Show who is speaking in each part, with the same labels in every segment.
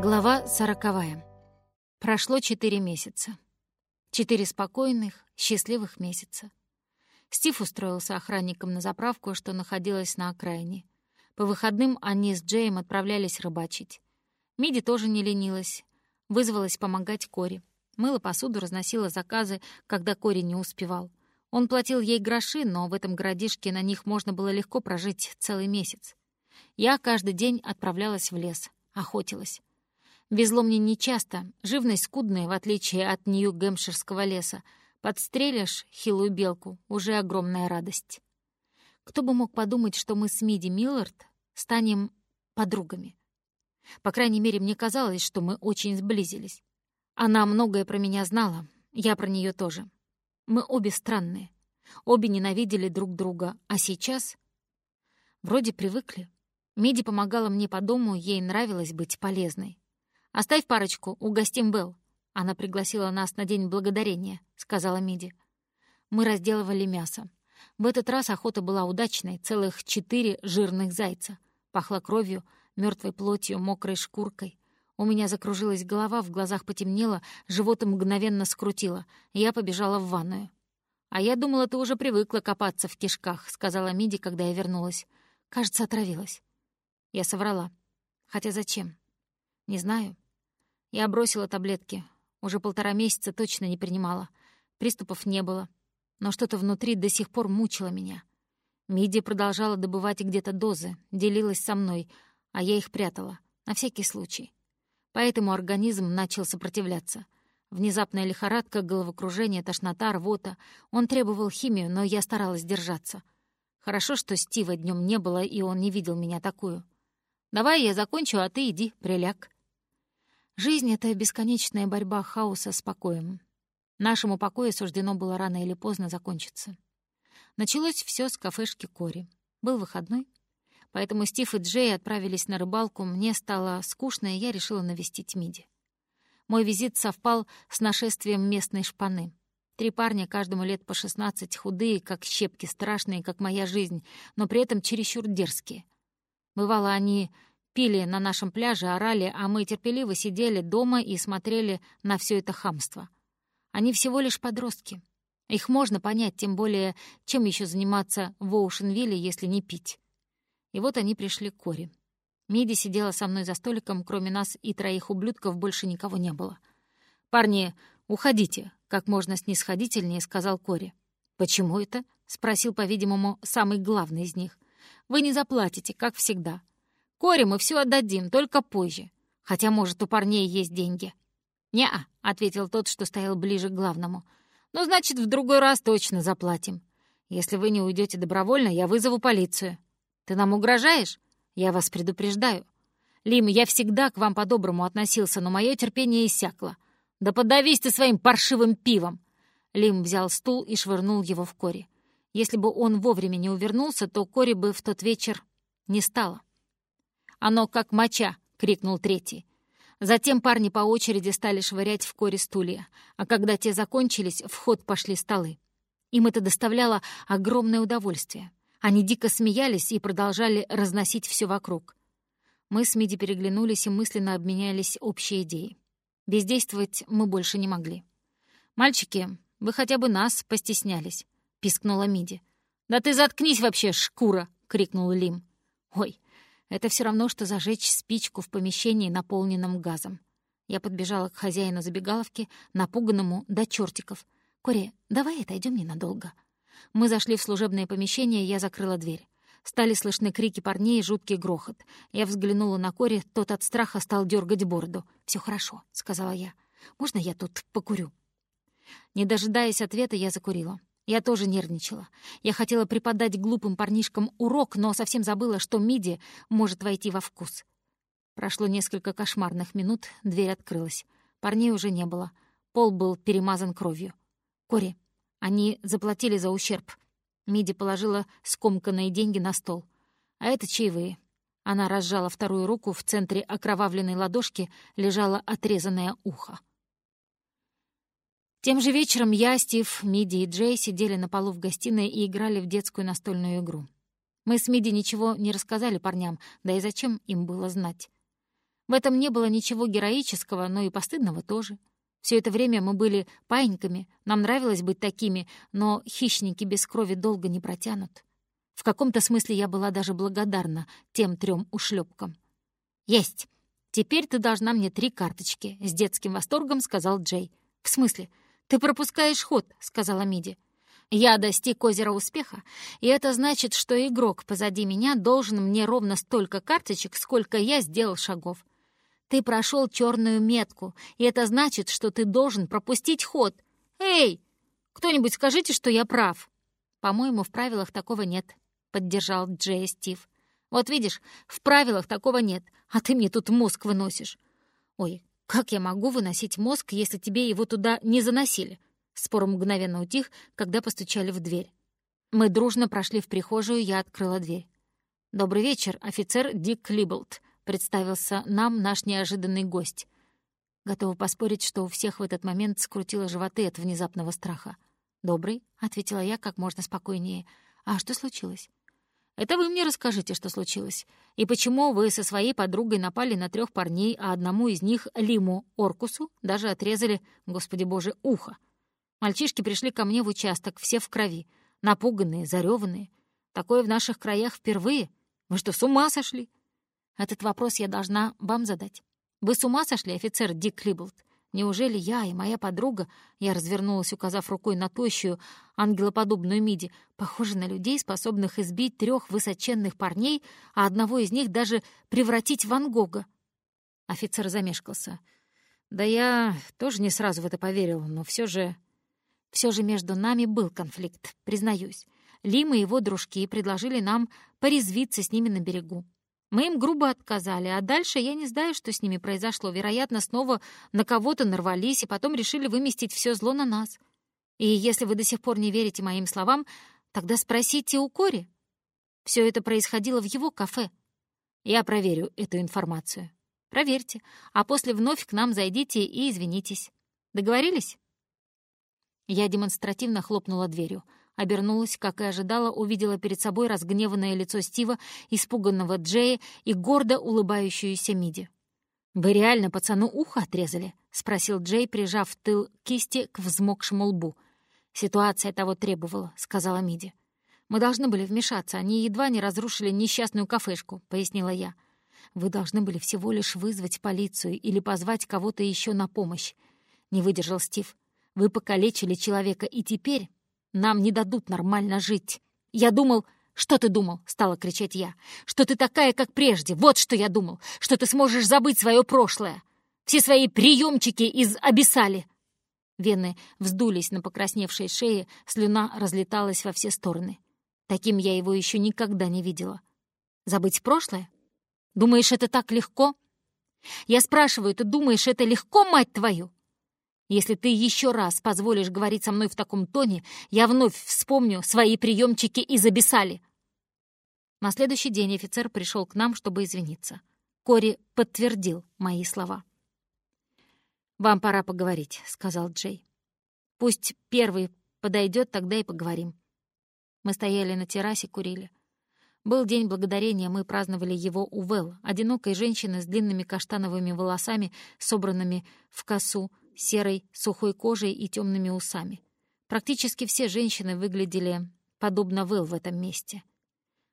Speaker 1: Глава сороковая. Прошло четыре месяца. Четыре спокойных, счастливых месяца. Стив устроился охранником на заправку, что находилась на окраине. По выходным они с Джеем отправлялись рыбачить. Миди тоже не ленилась. Вызвалась помогать Кори. Мыла посуду, разносила заказы, когда Кори не успевал. Он платил ей гроши, но в этом городишке на них можно было легко прожить целый месяц. Я каждый день отправлялась в лес, охотилась. Везло мне нечасто, живность скудная, в отличие от Нью-Гэмпширского леса. Подстрелишь хилую белку — уже огромная радость. Кто бы мог подумать, что мы с Миди Миллард станем подругами. По крайней мере, мне казалось, что мы очень сблизились. Она многое про меня знала, я про нее тоже. Мы обе странные, обе ненавидели друг друга, а сейчас... Вроде привыкли. Миди помогала мне по дому, ей нравилось быть полезной. «Оставь парочку, угостим Белл». «Она пригласила нас на День Благодарения», — сказала Миди. Мы разделывали мясо. В этот раз охота была удачной, целых четыре жирных зайца. Пахло кровью, мертвой плотью, мокрой шкуркой. У меня закружилась голова, в глазах потемнело, живот мгновенно скрутило. Я побежала в ванную. «А я думала, ты уже привыкла копаться в кишках», — сказала Миди, когда я вернулась. «Кажется, отравилась». Я соврала. Хотя зачем? Не знаю. Я бросила таблетки. Уже полтора месяца точно не принимала. Приступов не было. Но что-то внутри до сих пор мучило меня. Миди продолжала добывать где-то дозы, делилась со мной, а я их прятала, на всякий случай. Поэтому организм начал сопротивляться. Внезапная лихорадка, головокружение, тошнота, рвота. Он требовал химию, но я старалась держаться. Хорошо, что Стива днем не было, и он не видел меня такую. «Давай я закончу, а ты иди, приляг». Жизнь — это бесконечная борьба хаоса с покоем. Нашему покою суждено было рано или поздно закончиться. Началось все с кафешки Кори. Был выходной, поэтому Стив и Джей отправились на рыбалку. Мне стало скучно, и я решила навестить Миди. Мой визит совпал с нашествием местной шпаны. Три парня, каждому лет по шестнадцать, худые, как щепки, страшные, как моя жизнь, но при этом чересчур дерзкие. Бывало, они пили на нашем пляже, орали, а мы терпеливо сидели дома и смотрели на все это хамство. Они всего лишь подростки. Их можно понять, тем более, чем еще заниматься в Оушенвилле, если не пить. И вот они пришли к Кори. Миди сидела со мной за столиком, кроме нас и троих ублюдков больше никого не было. «Парни, уходите», — как можно снисходительнее сказал Кори. «Почему это?» — спросил, по-видимому, самый главный из них. «Вы не заплатите, как всегда. Коре мы все отдадим, только позже. Хотя, может, у парней есть деньги». «Не-а», — ответил тот, что стоял ближе к главному. «Ну, значит, в другой раз точно заплатим. Если вы не уйдете добровольно, я вызову полицию». «Ты нам угрожаешь?» «Я вас предупреждаю». «Лим, я всегда к вам по-доброму относился, но мое терпение иссякло. Да подавись ты своим паршивым пивом!» Лим взял стул и швырнул его в Кори. Если бы он вовремя не увернулся, то Кори бы в тот вечер не стало. «Оно как моча!» — крикнул третий. Затем парни по очереди стали швырять в Кори стулья, а когда те закончились, в ход пошли столы. Им это доставляло огромное удовольствие. Они дико смеялись и продолжали разносить все вокруг. Мы с Миди переглянулись и мысленно обменялись общей идеей. Бездействовать мы больше не могли. «Мальчики, вы хотя бы нас постеснялись», — пискнула Миди. «Да ты заткнись вообще, шкура!» — крикнул Лим. «Ой, это все равно, что зажечь спичку в помещении, наполненном газом. Я подбежала к хозяину забегаловки, напуганному до чертиков. «Кори, давай отойдем ненадолго». Мы зашли в служебное помещение, я закрыла дверь. Стали слышны крики парней и жуткий грохот. Я взглянула на Кори, тот от страха стал дергать бороду. Все хорошо», — сказала я. «Можно я тут покурю?» Не дожидаясь ответа, я закурила. Я тоже нервничала. Я хотела преподать глупым парнишкам урок, но совсем забыла, что Миди может войти во вкус. Прошло несколько кошмарных минут, дверь открылась. Парней уже не было. Пол был перемазан кровью. «Кори, они заплатили за ущерб». Миди положила скомканные деньги на стол. «А это чаевые». Она разжала вторую руку, в центре окровавленной ладошки лежало отрезанное ухо. Тем же вечером я, Стив, Миди и Джей сидели на полу в гостиной и играли в детскую настольную игру. Мы с Миди ничего не рассказали парням, да и зачем им было знать. В этом не было ничего героического, но и постыдного тоже. Все это время мы были паиньками, нам нравилось быть такими, но хищники без крови долго не протянут. В каком-то смысле я была даже благодарна тем трем ушлепкам. «Есть! Теперь ты должна мне три карточки», — с детским восторгом сказал Джей. «В смысле? Ты пропускаешь ход», — сказала Миди. «Я достиг озера успеха, и это значит, что игрок позади меня должен мне ровно столько карточек, сколько я сделал шагов. Ты прошел черную метку, и это значит, что ты должен пропустить ход. Эй, кто-нибудь скажите, что я прав. По-моему, в правилах такого нет, поддержал Джей Стив. Вот видишь, в правилах такого нет, а ты мне тут мозг выносишь. Ой, как я могу выносить мозг, если тебе его туда не заносили? Спор мгновенно утих, когда постучали в дверь. Мы дружно прошли в прихожую, я открыла дверь. «Добрый вечер, офицер Дик Либолт», представился нам наш неожиданный гость. Готова поспорить, что у всех в этот момент скрутило животы от внезапного страха. «Добрый», — ответила я как можно спокойнее. «А что случилось?» «Это вы мне расскажите, что случилось. И почему вы со своей подругой напали на трех парней, а одному из них, Лиму Оркусу, даже отрезали, господи боже, ухо. Мальчишки пришли ко мне в участок, все в крови, напуганные, зареванные. Такое в наших краях впервые. Вы что, с ума сошли? Этот вопрос я должна вам задать. Вы с ума сошли, офицер Дик Клиболт? Неужели я и моя подруга, я развернулась, указав рукой на тощую, ангелоподобную миди, похожи на людей, способных избить трех высоченных парней, а одного из них даже превратить в Ван Гога? Офицер замешкался. Да я тоже не сразу в это поверил, но все же... Все же между нами был конфликт, признаюсь. Лим и его дружки предложили нам порезвиться с ними на берегу. Мы им грубо отказали, а дальше я не знаю, что с ними произошло. Вероятно, снова на кого-то нарвались и потом решили выместить все зло на нас. И если вы до сих пор не верите моим словам, тогда спросите у Кори. Все это происходило в его кафе. Я проверю эту информацию. Проверьте, а после вновь к нам зайдите и извинитесь. Договорились? Я демонстративно хлопнула дверью — Обернулась, как и ожидала, увидела перед собой разгневанное лицо Стива, испуганного Джея и гордо улыбающуюся Миди. «Вы реально пацану ухо отрезали?» — спросил Джей, прижав тыл кисти к взмокшему лбу. «Ситуация того требовала», — сказала Миди. «Мы должны были вмешаться, они едва не разрушили несчастную кафешку», — пояснила я. «Вы должны были всего лишь вызвать полицию или позвать кого-то еще на помощь», — не выдержал Стив. «Вы покалечили человека, и теперь нам не дадут нормально жить. Я думал... «Что ты думал?» — стала кричать я. «Что ты такая, как прежде. Вот что я думал. Что ты сможешь забыть свое прошлое. Все свои приемчики из обесали». Вены вздулись на покрасневшей шее, слюна разлеталась во все стороны. Таким я его еще никогда не видела. Забыть прошлое? Думаешь, это так легко? Я спрашиваю, ты думаешь, это легко, мать твою? Если ты еще раз позволишь говорить со мной в таком тоне, я вновь вспомню свои приемчики из Абиссали. На следующий день офицер пришел к нам, чтобы извиниться. Кори подтвердил мои слова. «Вам пора поговорить», — сказал Джей. «Пусть первый подойдет, тогда и поговорим». Мы стояли на террасе, курили. Был День Благодарения, мы праздновали его у Вэл, одинокой женщины с длинными каштановыми волосами, собранными в косу, серой, сухой кожей и темными усами. Практически все женщины выглядели подобно Вэл в этом месте.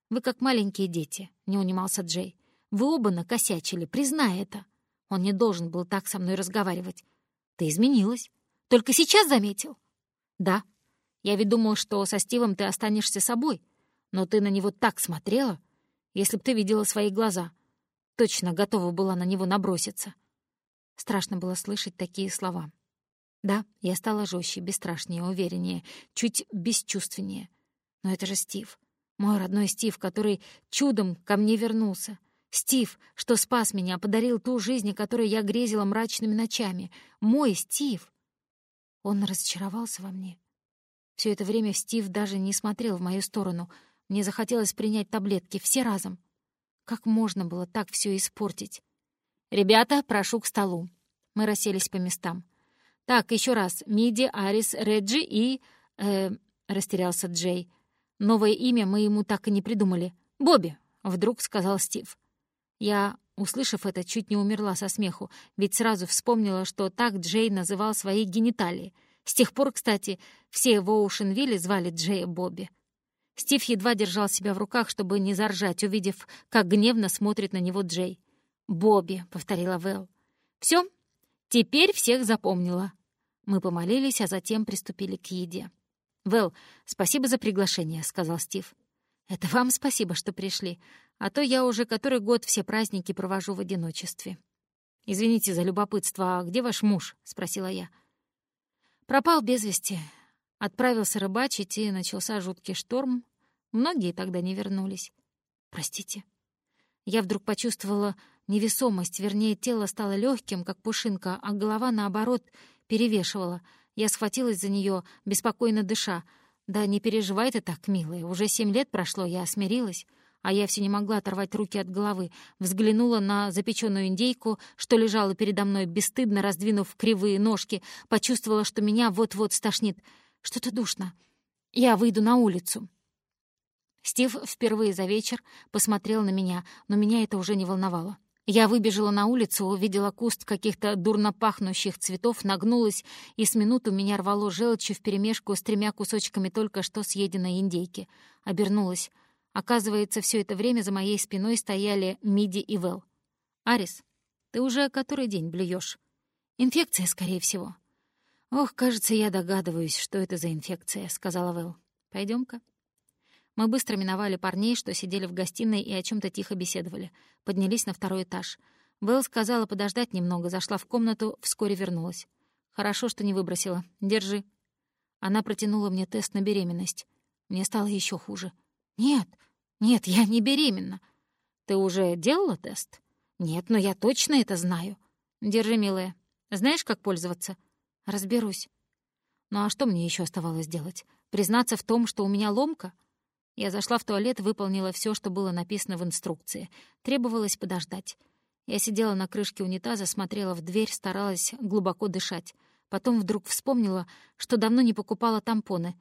Speaker 1: «Вы как маленькие дети», — не унимался Джей. «Вы оба накосячили, признай это. Он не должен был так со мной разговаривать. Ты изменилась. Только сейчас заметил?» «Да. Я ведь думал, что со Стивом ты останешься собой. Но ты на него так смотрела. Если б ты видела свои глаза. Точно готова была на него наброситься. Страшно было слышать такие слова. Да, я стала жестче, бесстрашнее, увереннее, чуть бесчувственнее. Но это же Стив. Мой родной Стив, который чудом ко мне вернулся. Стив, что спас меня, подарил ту жизнь, которой я грезила мрачными ночами. Мой Стив. Он разочаровался во мне. Все это время Стив даже не смотрел в мою сторону. Мне захотелось принять таблетки, все разом. Как можно было так все испортить? «Ребята, прошу к столу». Мы расселись по местам. «Так, еще раз. Миди, Арис, Реджи и...» э, растерялся Джей. «Новое имя мы ему так и не придумали. Бобби», — вдруг сказал Стив. Я Услышав это, чуть не умерла со смеху, ведь сразу вспомнила, что так Джей называл свои гениталии. С тех пор, кстати, все в Оушенвилле звали Джея Бобби. Стив едва держал себя в руках, чтобы не заржать, увидев, как гневно смотрит на него Джей. «Бобби», — повторила Вэл. «Все, теперь всех запомнила». Мы помолились, а затем приступили к еде. «Вэл, спасибо за приглашение», — сказал Стив. «Это вам спасибо, что пришли, а то я уже который год все праздники провожу в одиночестве». «Извините за любопытство, а где ваш муж?» — спросила я. «Пропал без вести. Отправился рыбачить, и начался жуткий шторм. Многие тогда не вернулись. Простите». Я вдруг почувствовала невесомость, вернее, тело стало легким, как пушинка, а голова, наоборот, перевешивала. Я схватилась за нее, беспокойно дыша. «Да не переживай ты так, милая, уже семь лет прошло, я смирилась». А я все не могла оторвать руки от головы. Взглянула на запеченную индейку, что лежала передо мной, бесстыдно раздвинув кривые ножки. Почувствовала, что меня вот-вот стошнит. Что-то душно. Я выйду на улицу. Стив впервые за вечер посмотрел на меня, но меня это уже не волновало. Я выбежала на улицу, увидела куст каких-то дурно пахнущих цветов, нагнулась, и с минуту меня рвало желчью вперемешку с тремя кусочками только что съеденной индейки. Обернулась. Оказывается, все это время за моей спиной стояли Миди и Вэл. «Арис, ты уже который день блюешь? Инфекция, скорее всего». «Ох, кажется, я догадываюсь, что это за инфекция», — сказала Вэл. пойдем ка мы быстро миновали парней, что сидели в гостиной и о чем то тихо беседовали. Поднялись на второй этаж. Вэл сказала подождать немного, зашла в комнату, вскоре вернулась. «Хорошо, что не выбросила. Держи». Она протянула мне тест на беременность. Мне стало еще хуже. «Нет, нет, я не беременна». «Ты уже делала тест?» «Нет, но я точно это знаю». «Держи, милая. Знаешь, как пользоваться?» «Разберусь». «Ну а что мне еще оставалось делать? Признаться в том, что у меня ломка?» Я зашла в туалет, выполнила все, что было написано в инструкции. Требовалось подождать. Я сидела на крышке унитаза, смотрела в дверь, старалась глубоко дышать. Потом вдруг вспомнила, что давно не покупала тампоны.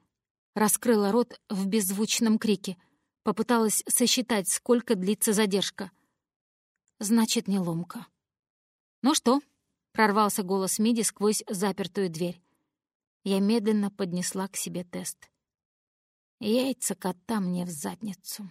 Speaker 1: Раскрыла рот в беззвучном крике. Попыталась сосчитать, сколько длится задержка. Значит, не ломка. «Ну что?» — прорвался голос Миди сквозь запертую дверь. Я медленно поднесла к себе тест. Яйца кота мне в задницу.